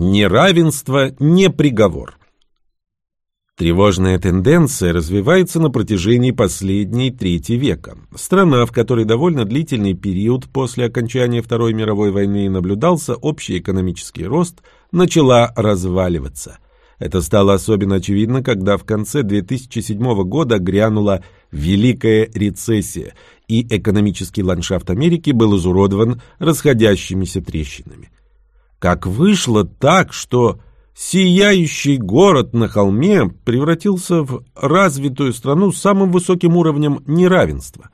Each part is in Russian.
Неравенство не приговор. Тревожная тенденция развивается на протяжении последней трети века. Страна, в которой довольно длительный период после окончания Второй мировой войны наблюдался общий экономический рост, начала разваливаться. Это стало особенно очевидно, когда в конце 2007 года грянула Великая рецессия, и экономический ландшафт Америки был изуродован расходящимися трещинами. Как вышло так, что сияющий город на холме превратился в развитую страну с самым высоким уровнем неравенства.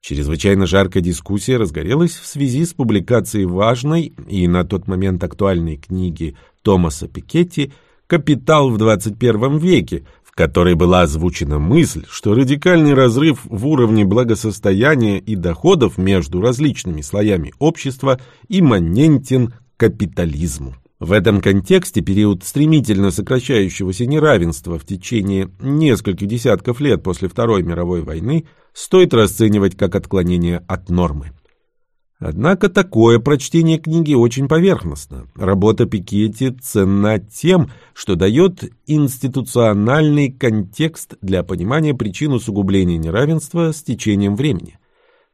Чрезвычайно жаркая дискуссия разгорелась в связи с публикацией важной и на тот момент актуальной книги Томаса Пикетти «Капитал в 21 веке», в которой была озвучена мысль, что радикальный разрыв в уровне благосостояния и доходов между различными слоями общества имманентен капитализму. В этом контексте период стремительно сокращающегося неравенства в течение нескольких десятков лет после Второй мировой войны стоит расценивать как отклонение от нормы. Однако такое прочтение книги очень поверхностно. Работа Пикетти ценна тем, что дает институциональный контекст для понимания причин усугубления неравенства с течением времени.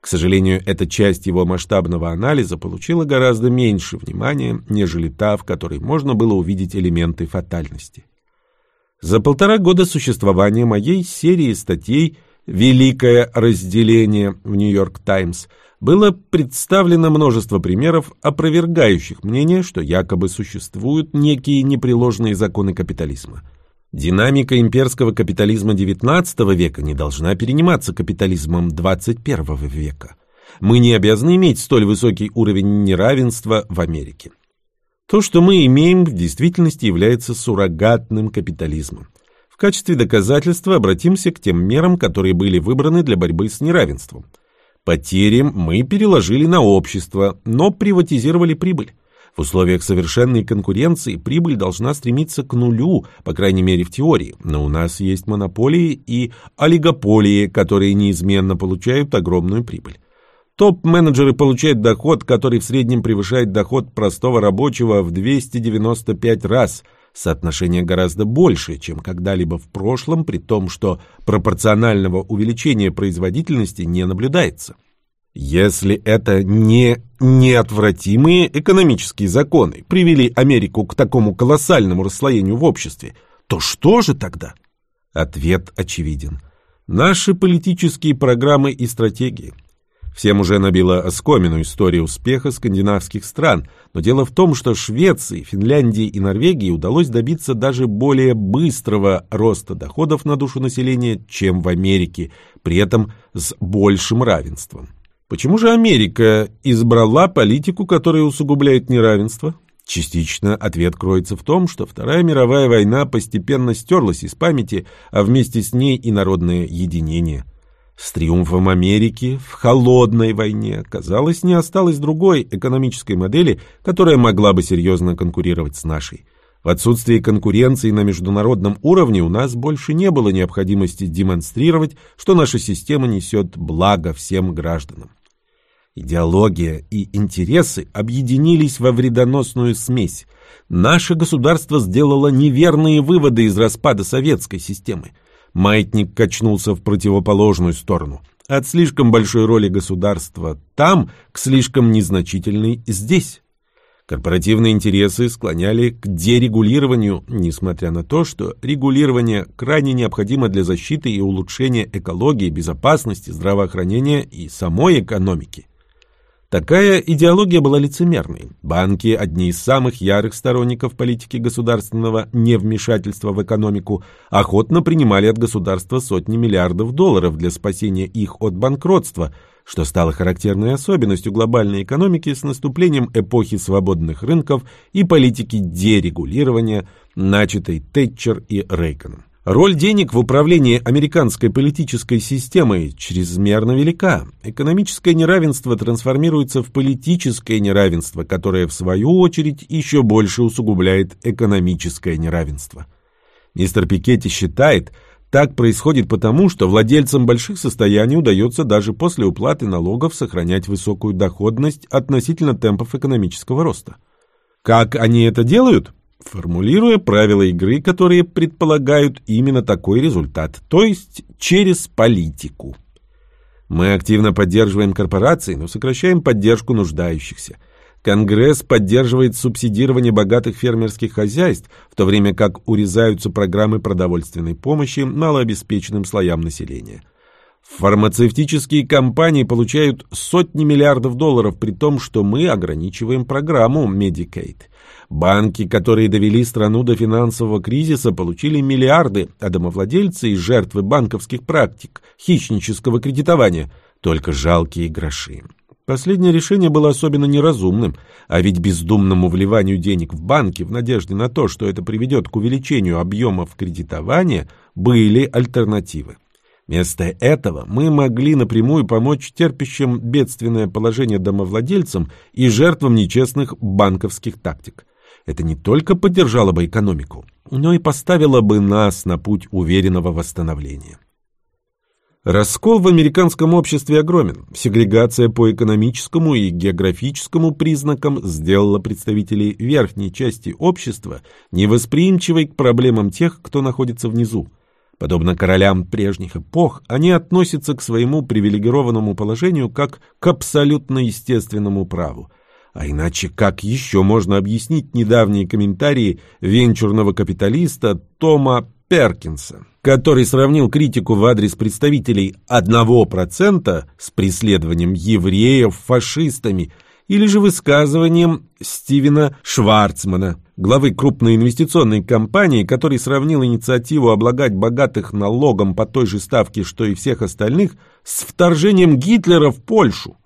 К сожалению, эта часть его масштабного анализа получила гораздо меньше внимания, нежели та, в которой можно было увидеть элементы фатальности. За полтора года существования моей серии статей «Великое разделение» в «Нью-Йорк Таймс» было представлено множество примеров, опровергающих мнение, что якобы существуют некие непреложные законы капитализма – Динамика имперского капитализма XIX века не должна перениматься капитализмом XXI века. Мы не обязаны иметь столь высокий уровень неравенства в Америке. То, что мы имеем, в действительности является суррогатным капитализмом. В качестве доказательства обратимся к тем мерам, которые были выбраны для борьбы с неравенством. Потери мы переложили на общество, но приватизировали прибыль. В условиях совершенной конкуренции прибыль должна стремиться к нулю, по крайней мере в теории, но у нас есть монополии и олигополии, которые неизменно получают огромную прибыль. Топ-менеджеры получают доход, который в среднем превышает доход простого рабочего в 295 раз. Соотношение гораздо больше, чем когда-либо в прошлом, при том, что пропорционального увеличения производительности не наблюдается. Если это не неотвратимые экономические законы привели Америку к такому колоссальному расслоению в обществе, то что же тогда? Ответ очевиден. Наши политические программы и стратегии. Всем уже набила оскомину история успеха скандинавских стран, но дело в том, что Швеции, Финляндии и Норвегии удалось добиться даже более быстрого роста доходов на душу населения, чем в Америке, при этом с большим равенством. Почему же Америка избрала политику, которая усугубляет неравенство? Частично ответ кроется в том, что Вторая мировая война постепенно стерлась из памяти, а вместе с ней и народное единение. С триумфом Америки в холодной войне, казалось, не осталось другой экономической модели, которая могла бы серьезно конкурировать с нашей. В отсутствии конкуренции на международном уровне у нас больше не было необходимости демонстрировать, что наша система несет благо всем гражданам. Идеология и интересы объединились во вредоносную смесь. Наше государство сделало неверные выводы из распада советской системы. Маятник качнулся в противоположную сторону. От слишком большой роли государства там к слишком незначительной здесь. Корпоративные интересы склоняли к дерегулированию, несмотря на то, что регулирование крайне необходимо для защиты и улучшения экологии, безопасности, здравоохранения и самой экономики. Такая идеология была лицемерной. Банки, одни из самых ярых сторонников политики государственного невмешательства в экономику, охотно принимали от государства сотни миллиардов долларов для спасения их от банкротства, что стало характерной особенностью глобальной экономики с наступлением эпохи свободных рынков и политики дерегулирования, начатой Тэтчер и Рейганом. Роль денег в управлении американской политической системой чрезмерно велика. Экономическое неравенство трансформируется в политическое неравенство, которое, в свою очередь, еще больше усугубляет экономическое неравенство. Мистер Пикетти считает, так происходит потому, что владельцам больших состояний удается даже после уплаты налогов сохранять высокую доходность относительно темпов экономического роста. Как они это делают? Формулируя правила игры, которые предполагают именно такой результат, то есть через политику. Мы активно поддерживаем корпорации, но сокращаем поддержку нуждающихся. Конгресс поддерживает субсидирование богатых фермерских хозяйств, в то время как урезаются программы продовольственной помощи малообеспеченным слоям населения. Фармацевтические компании получают сотни миллиардов долларов, при том, что мы ограничиваем программу Medicaid. Банки, которые довели страну до финансового кризиса, получили миллиарды, а домовладельцы и жертвы банковских практик, хищнического кредитования – только жалкие гроши. Последнее решение было особенно неразумным, а ведь бездумному вливанию денег в банки в надежде на то, что это приведет к увеличению объемов кредитования, были альтернативы. Вместо этого мы могли напрямую помочь терпящим бедственное положение домовладельцам и жертвам нечестных банковских тактик. Это не только поддержало бы экономику, но и поставило бы нас на путь уверенного восстановления. Раскол в американском обществе огромен. Сегрегация по экономическому и географическому признакам сделала представителей верхней части общества невосприимчивой к проблемам тех, кто находится внизу. Подобно королям прежних эпох, они относятся к своему привилегированному положению как к абсолютно естественному праву. А иначе как еще можно объяснить недавние комментарии венчурного капиталиста Тома Перкинса, который сравнил критику в адрес представителей 1% с преследованием евреев фашистами – или же высказыванием Стивена Шварцмана, главы крупной инвестиционной компании, который сравнил инициативу облагать богатых налогом по той же ставке, что и всех остальных, с вторжением Гитлера в Польшу.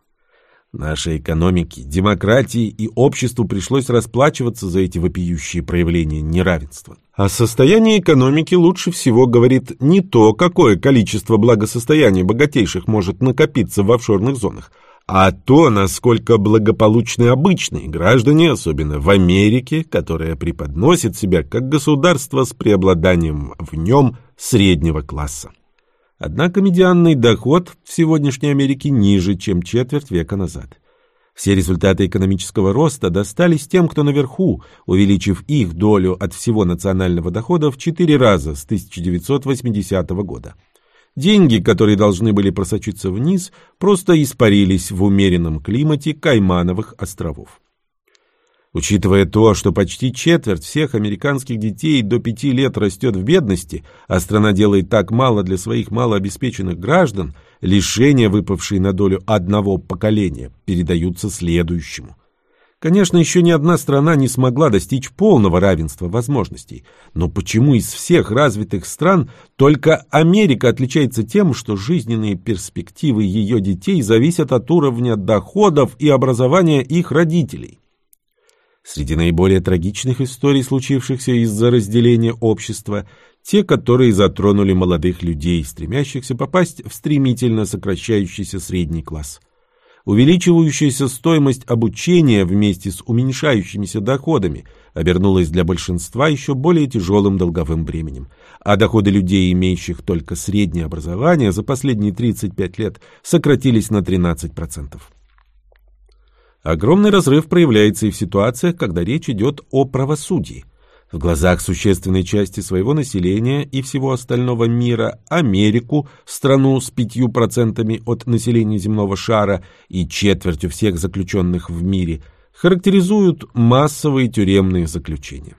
Нашей экономике, демократии и обществу пришлось расплачиваться за эти вопиющие проявления неравенства. О состоянии экономики лучше всего говорит не то, какое количество благосостояния богатейших может накопиться в офшорных зонах, а то, насколько благополучны обычные граждане, особенно в Америке, которая преподносит себя как государство с преобладанием в нем среднего класса. Однако медианный доход в сегодняшней Америке ниже, чем четверть века назад. Все результаты экономического роста достались тем, кто наверху, увеличив их долю от всего национального дохода в четыре раза с 1980 года. Деньги, которые должны были просочиться вниз, просто испарились в умеренном климате Каймановых островов. Учитывая то, что почти четверть всех американских детей до пяти лет растет в бедности, а страна делает так мало для своих малообеспеченных граждан, лишения, выпавшие на долю одного поколения, передаются следующему – Конечно, еще ни одна страна не смогла достичь полного равенства возможностей. Но почему из всех развитых стран только Америка отличается тем, что жизненные перспективы ее детей зависят от уровня доходов и образования их родителей? Среди наиболее трагичных историй, случившихся из-за разделения общества, те, которые затронули молодых людей, стремящихся попасть в стремительно сокращающийся средний класс – Увеличивающаяся стоимость обучения вместе с уменьшающимися доходами обернулась для большинства еще более тяжелым долговым бременем, а доходы людей, имеющих только среднее образование, за последние 35 лет сократились на 13%. Огромный разрыв проявляется и в ситуациях, когда речь идет о правосудии – в глазах существенной части своего населения и всего остального мира Америку, страну с пятью процентами от населения земного шара и четвертью всех заключенных в мире, характеризуют массовые тюремные заключения.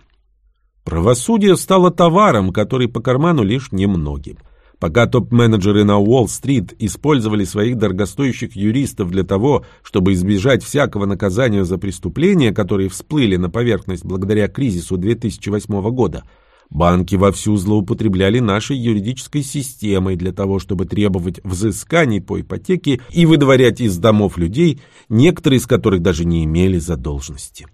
Правосудие стало товаром, который по карману лишь немногим – Пока топ-менеджеры на Уолл-стрит использовали своих дорогостоящих юристов для того, чтобы избежать всякого наказания за преступления, которые всплыли на поверхность благодаря кризису 2008 года, банки вовсю злоупотребляли нашей юридической системой для того, чтобы требовать взысканий по ипотеке и выдворять из домов людей, некоторые из которых даже не имели задолженности.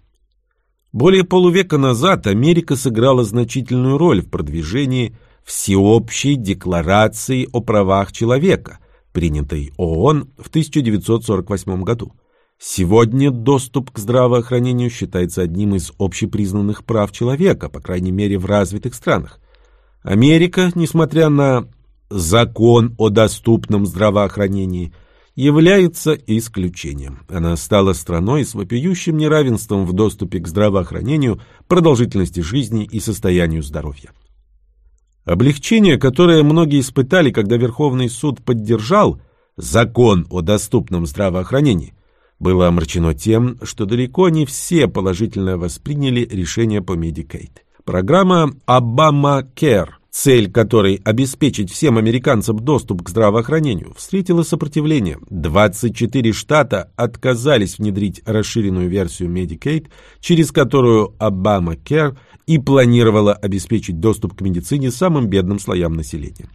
Более полувека назад Америка сыграла значительную роль в продвижении Всеобщей декларации о правах человека, принятой ООН в 1948 году. Сегодня доступ к здравоохранению считается одним из общепризнанных прав человека, по крайней мере в развитых странах. Америка, несмотря на закон о доступном здравоохранении, является исключением. Она стала страной с вопиющим неравенством в доступе к здравоохранению, продолжительности жизни и состоянию здоровья. Облегчение, которое многие испытали, когда Верховный суд поддержал закон о доступном здравоохранении, было омрачено тем, что далеко не все положительно восприняли решение по Medicaid. Программа Obamacare цель которой обеспечить всем американцам доступ к здравоохранению, встретила сопротивление. 24 штата отказались внедрить расширенную версию Medicaid, через которую Obamacare и планировала обеспечить доступ к медицине самым бедным слоям населения.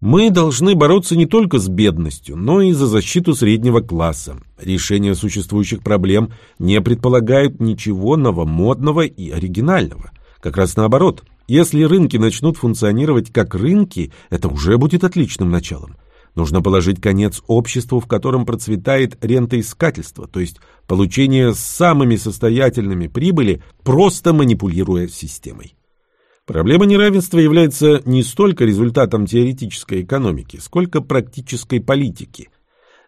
Мы должны бороться не только с бедностью, но и за защиту среднего класса. Решение существующих проблем не предполагает ничего новомодного и оригинального. Как раз наоборот – если рынки начнут функционировать как рынки, это уже будет отличным началом. Нужно положить конец обществу, в котором процветает рентоискательство, то есть получение самыми состоятельными прибыли, просто манипулируя системой. Проблема неравенства является не столько результатом теоретической экономики, сколько практической политики –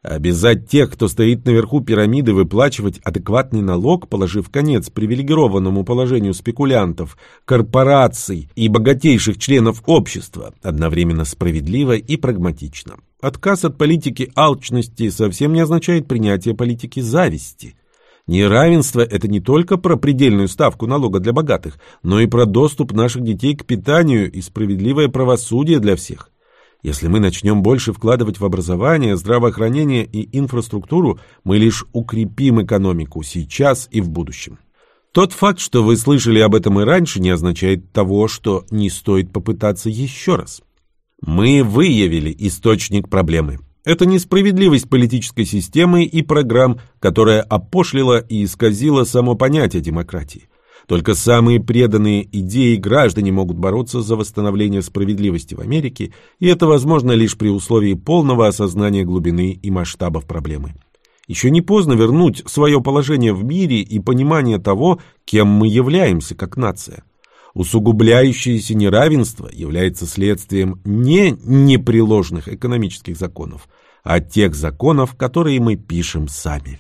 Обязать тех, кто стоит наверху пирамиды, выплачивать адекватный налог, положив конец привилегированному положению спекулянтов, корпораций и богатейших членов общества, одновременно справедливо и прагматично. Отказ от политики алчности совсем не означает принятие политики зависти. Неравенство – это не только про предельную ставку налога для богатых, но и про доступ наших детей к питанию и справедливое правосудие для всех. Если мы начнем больше вкладывать в образование, здравоохранение и инфраструктуру, мы лишь укрепим экономику сейчас и в будущем. Тот факт, что вы слышали об этом и раньше, не означает того, что не стоит попытаться еще раз. Мы выявили источник проблемы. Это несправедливость политической системы и программ, которая опошлила и исказила само понятие демократии. Только самые преданные идеи граждане могут бороться за восстановление справедливости в Америке, и это возможно лишь при условии полного осознания глубины и масштабов проблемы. Еще не поздно вернуть свое положение в мире и понимание того, кем мы являемся как нация. Усугубляющееся неравенство является следствием не непреложных экономических законов, а тех законов, которые мы пишем сами.